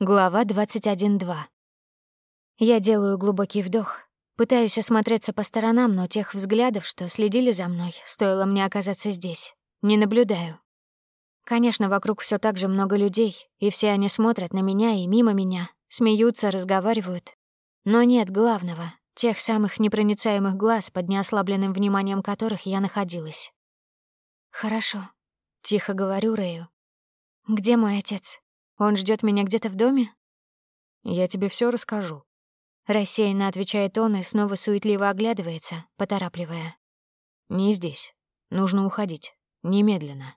Глава 21.2. Я делаю глубокий вдох, пытаюсь осмотреться по сторонам, но тех взглядов, что следили за мной, стоило мне оказаться здесь, не наблюдаю. Конечно, вокруг все так же много людей, и все они смотрят на меня и мимо меня, смеются, разговаривают. Но нет главного, тех самых непроницаемых глаз, под неослабленным вниманием которых я находилась. «Хорошо», — тихо говорю Рэю. «Где мой отец?» Он ждет меня где-то в доме? Я тебе все расскажу. Рассеянно отвечает он и снова суетливо оглядывается, поторапливая. Не здесь. Нужно уходить. Немедленно.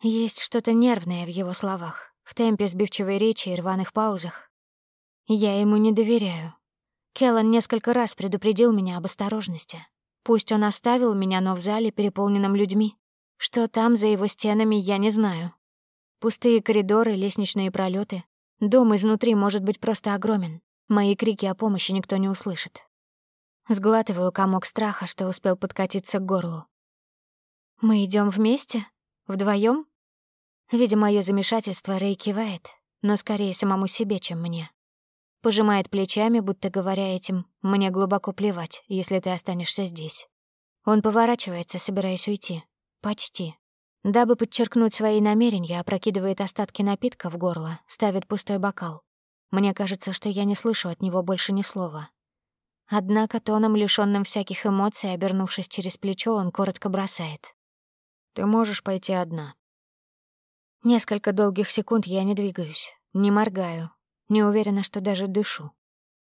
Есть что-то нервное в его словах, в темпе сбивчивой речи и рваных паузах. Я ему не доверяю. Келлан несколько раз предупредил меня об осторожности. Пусть он оставил меня, но в зале, переполненном людьми. Что там за его стенами, я не знаю. Пустые коридоры, лестничные пролеты. Дом изнутри может быть просто огромен. Мои крики о помощи никто не услышит. Сглатываю комок страха, что успел подкатиться к горлу. «Мы идем вместе? вдвоем? Видя моё замешательство, Рэй кивает, но скорее самому себе, чем мне. Пожимает плечами, будто говоря этим, «Мне глубоко плевать, если ты останешься здесь». Он поворачивается, собираясь уйти. Почти. Дабы подчеркнуть свои намерения, опрокидывает остатки напитка в горло, ставит пустой бокал. Мне кажется, что я не слышу от него больше ни слова. Однако тоном, лишённым всяких эмоций, обернувшись через плечо, он коротко бросает. «Ты можешь пойти одна». Несколько долгих секунд я не двигаюсь, не моргаю, не уверена, что даже дышу.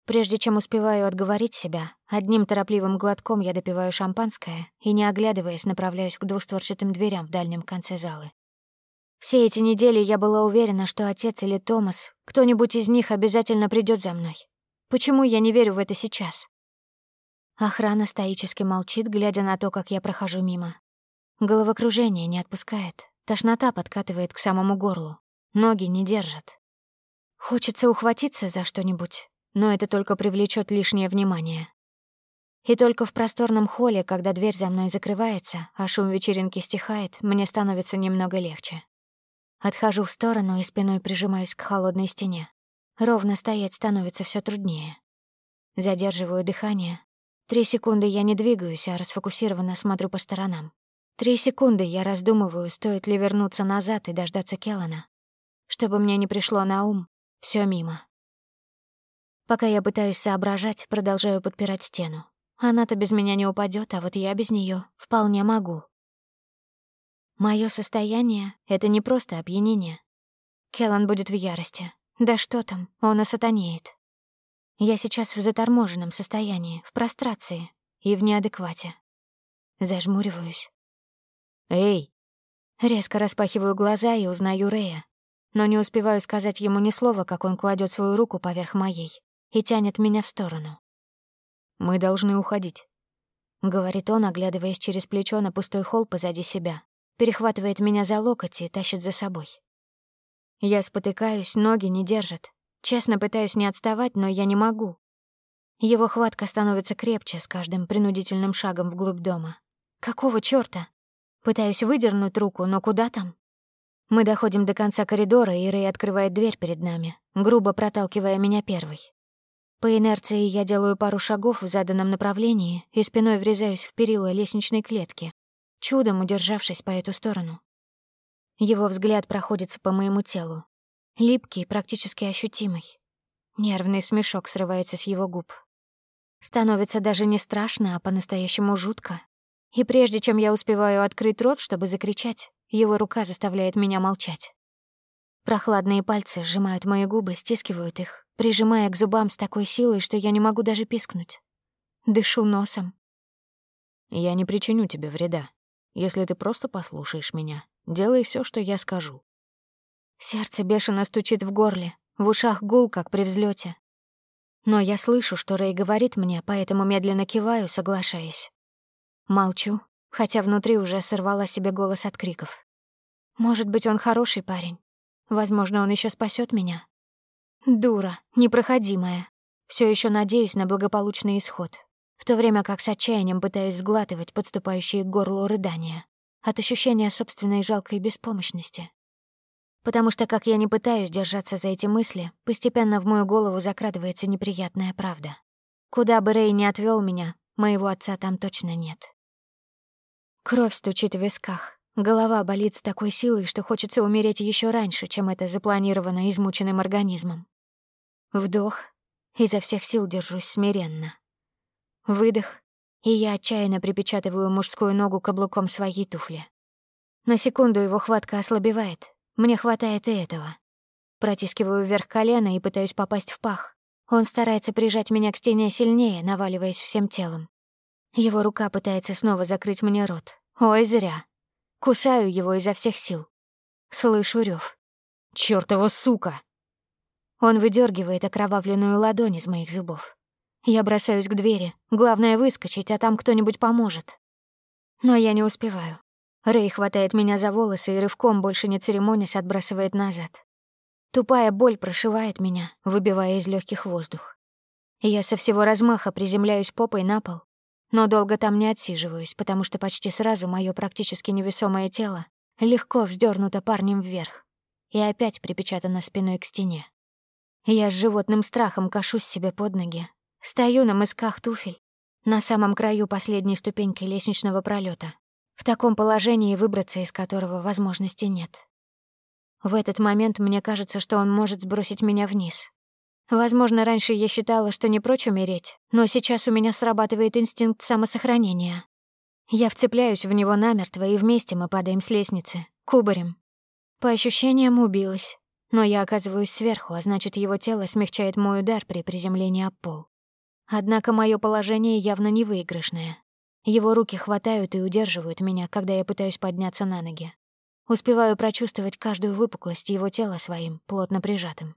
Прежде чем успеваю отговорить себя, одним торопливым глотком я допиваю шампанское и, не оглядываясь, направляюсь к двустворчатым дверям в дальнем конце зала. Все эти недели я была уверена, что отец или Томас, кто-нибудь из них обязательно придет за мной. Почему я не верю в это сейчас? Охрана стоически молчит, глядя на то, как я прохожу мимо. Головокружение не отпускает, тошнота подкатывает к самому горлу, ноги не держат. Хочется ухватиться за что-нибудь, но это только привлечет лишнее внимание. И только в просторном холле, когда дверь за мной закрывается, а шум вечеринки стихает, мне становится немного легче. Отхожу в сторону и спиной прижимаюсь к холодной стене. Ровно стоять становится все труднее. Задерживаю дыхание. Три секунды я не двигаюсь, а расфокусированно смотрю по сторонам. Три секунды я раздумываю, стоит ли вернуться назад и дождаться Келлана. Чтобы мне не пришло на ум, все мимо. Пока я пытаюсь соображать, продолжаю подпирать стену. Она-то без меня не упадет, а вот я без нее вполне могу. Мое состояние — это не просто опьянение. Келлан будет в ярости. Да что там, он осатанеет. Я сейчас в заторможенном состоянии, в прострации и в неадеквате. Зажмуриваюсь. «Эй!» Резко распахиваю глаза и узнаю Рея, но не успеваю сказать ему ни слова, как он кладет свою руку поверх моей и тянет меня в сторону. «Мы должны уходить», — говорит он, оглядываясь через плечо на пустой холл позади себя, перехватывает меня за локоть и тащит за собой. Я спотыкаюсь, ноги не держат. Честно пытаюсь не отставать, но я не могу. Его хватка становится крепче с каждым принудительным шагом вглубь дома. Какого чёрта? Пытаюсь выдернуть руку, но куда там? Мы доходим до конца коридора, и Рэй открывает дверь перед нами, грубо проталкивая меня первой. По инерции я делаю пару шагов в заданном направлении и спиной врезаюсь в перила лестничной клетки, чудом удержавшись по эту сторону. Его взгляд проходится по моему телу. Липкий, практически ощутимый. Нервный смешок срывается с его губ. Становится даже не страшно, а по-настоящему жутко. И прежде чем я успеваю открыть рот, чтобы закричать, его рука заставляет меня молчать. Прохладные пальцы сжимают мои губы, стискивают их, прижимая к зубам с такой силой, что я не могу даже пискнуть. Дышу носом. «Я не причиню тебе вреда. Если ты просто послушаешь меня, делай все, что я скажу». Сердце бешено стучит в горле, в ушах гул, как при взлете. Но я слышу, что Рэй говорит мне, поэтому медленно киваю, соглашаясь. Молчу, хотя внутри уже сорвала себе голос от криков. Может быть, он хороший парень. Возможно, он еще спасет меня. Дура, непроходимая. Все еще надеюсь на благополучный исход, в то время как с отчаянием пытаюсь сглатывать подступающие к горлу рыдания от ощущения собственной жалкой беспомощности. Потому что, как я не пытаюсь держаться за эти мысли, постепенно в мою голову закрадывается неприятная правда. Куда бы Рэй не отвел меня, моего отца там точно нет. Кровь стучит в висках. Голова болит с такой силой, что хочется умереть еще раньше, чем это запланировано измученным организмом. Вдох. Изо всех сил держусь смиренно. Выдох. И я отчаянно припечатываю мужскую ногу каблуком своей туфли. На секунду его хватка ослабевает. Мне хватает и этого. Протискиваю вверх колено и пытаюсь попасть в пах. Он старается прижать меня к стене сильнее, наваливаясь всем телом. Его рука пытается снова закрыть мне рот. Ой, зря. Кусаю его изо всех сил. Слышу рёв. «Чёртова сука!» Он выдергивает окровавленную ладонь из моих зубов. Я бросаюсь к двери. Главное — выскочить, а там кто-нибудь поможет. Но я не успеваю. Рэй хватает меня за волосы и рывком, больше не церемонясь, отбрасывает назад. Тупая боль прошивает меня, выбивая из легких воздух. Я со всего размаха приземляюсь попой на пол, но долго там не отсиживаюсь, потому что почти сразу мое практически невесомое тело легко вздернуто парнем вверх и опять припечатано спиной к стене. Я с животным страхом кашусь себе под ноги, стою на мысках туфель, на самом краю последней ступеньки лестничного пролета, в таком положении выбраться из которого возможности нет. В этот момент мне кажется, что он может сбросить меня вниз. Возможно, раньше я считала, что не прочь умереть, но сейчас у меня срабатывает инстинкт самосохранения. Я вцепляюсь в него намертво, и вместе мы падаем с лестницы, кубарем. По ощущениям, убилась. Но я оказываюсь сверху, а значит, его тело смягчает мой удар при приземлении об пол. Однако мое положение явно не выигрышное. Его руки хватают и удерживают меня, когда я пытаюсь подняться на ноги. Успеваю прочувствовать каждую выпуклость его тела своим, плотно прижатым.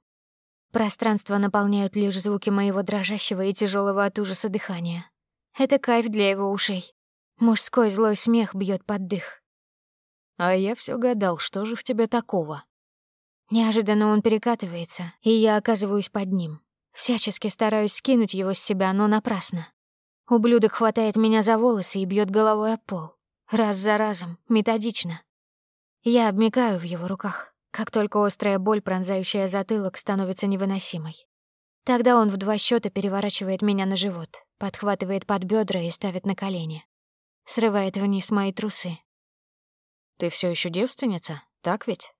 Пространство наполняют лишь звуки моего дрожащего и тяжелого от ужаса дыхания. Это кайф для его ушей. Мужской злой смех бьет под дых. А я все гадал, что же в тебе такого? Неожиданно он перекатывается, и я оказываюсь под ним. Всячески стараюсь скинуть его с себя, но напрасно. Ублюдок хватает меня за волосы и бьет головой о пол. Раз за разом, методично. Я обмикаю в его руках, как только острая боль, пронзающая затылок, становится невыносимой. Тогда он в два счета переворачивает меня на живот, подхватывает под бедра и ставит на колени. Срывает вниз мои трусы. «Ты все еще девственница, так ведь?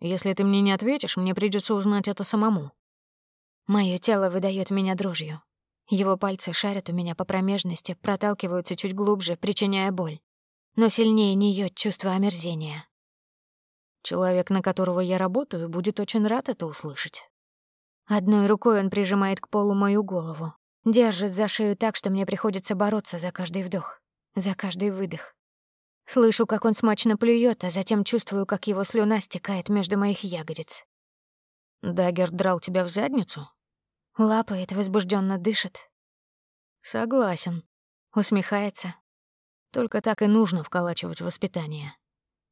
Если ты мне не ответишь, мне придется узнать это самому». Мое тело выдает меня дрожью. Его пальцы шарят у меня по промежности, проталкиваются чуть глубже, причиняя боль. Но сильнее неё чувство омерзения. Человек, на которого я работаю, будет очень рад это услышать. Одной рукой он прижимает к полу мою голову, держит за шею так, что мне приходится бороться за каждый вдох, за каждый выдох. Слышу, как он смачно плюет, а затем чувствую, как его слюна стекает между моих ягодиц. Дагер драл тебя в задницу? Лапает, возбужденно дышит. Согласен. Усмехается. Только так и нужно вколачивать воспитание.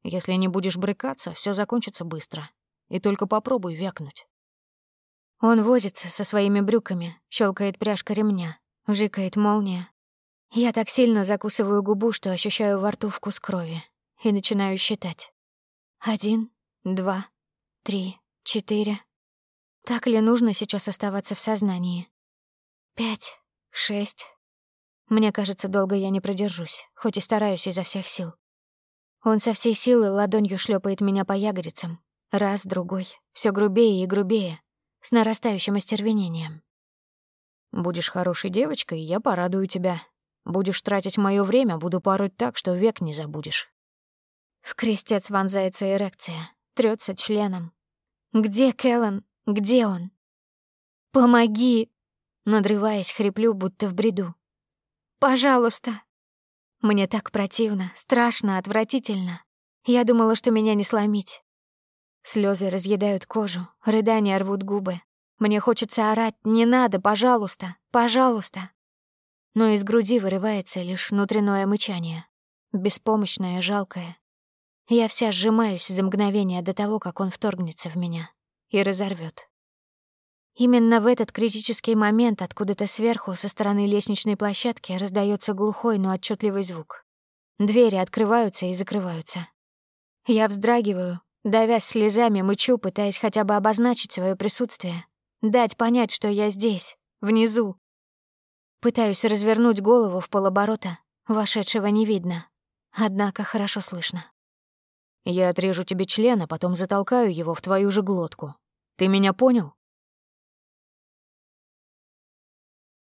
Если не будешь брыкаться, все закончится быстро. И только попробуй вякнуть. Он возится со своими брюками, щелкает пряжка ремня, вжикает молния. Я так сильно закусываю губу, что ощущаю во рту вкус крови, и начинаю считать. Один, два, три, четыре. Так ли нужно сейчас оставаться в сознании? Пять, шесть. Мне кажется, долго я не продержусь, хоть и стараюсь изо всех сил. Он со всей силы ладонью шлепает меня по ягодицам. Раз, другой. все грубее и грубее, с нарастающим остервенением. «Будешь хорошей девочкой, я порадую тебя. Будешь тратить мое время, буду пороть так, что век не забудешь». В крестец вонзается эрекция, трется членом. «Где Кэллен? Где он? Помоги! Надрываясь, хриплю, будто в бреду. Пожалуйста. Мне так противно, страшно, отвратительно. Я думала, что меня не сломить. Слезы разъедают кожу, рыдания рвут губы. Мне хочется орать «Не надо, пожалуйста, пожалуйста!» Но из груди вырывается лишь внутреннее мычание. Беспомощное, жалкое. Я вся сжимаюсь за мгновение до того, как он вторгнется в меня и разорвет. Именно в этот критический момент откуда-то сверху, со стороны лестничной площадки, раздается глухой, но отчетливый звук. Двери открываются и закрываются. Я вздрагиваю, Давясь слезами, мычу, пытаясь хотя бы обозначить свое присутствие. Дать понять, что я здесь, внизу. Пытаюсь развернуть голову в полоборота. Вошедшего не видно. Однако хорошо слышно. Я отрежу тебе член, а потом затолкаю его в твою же глотку. Ты меня понял?